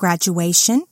graduation